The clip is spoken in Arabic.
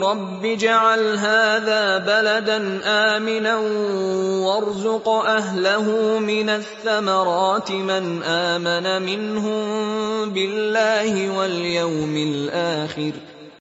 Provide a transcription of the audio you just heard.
رَبِّ اجْعَلْ هَٰذَا بَلَدًا آمِنًا وَارْزُقْ أَهْلَهُ مِنَ الثَّمَرَاتِ مَنْ آمَنَ مِنْهُم بِاللَّهِ وَالْيَوْمِ الْآخِرِ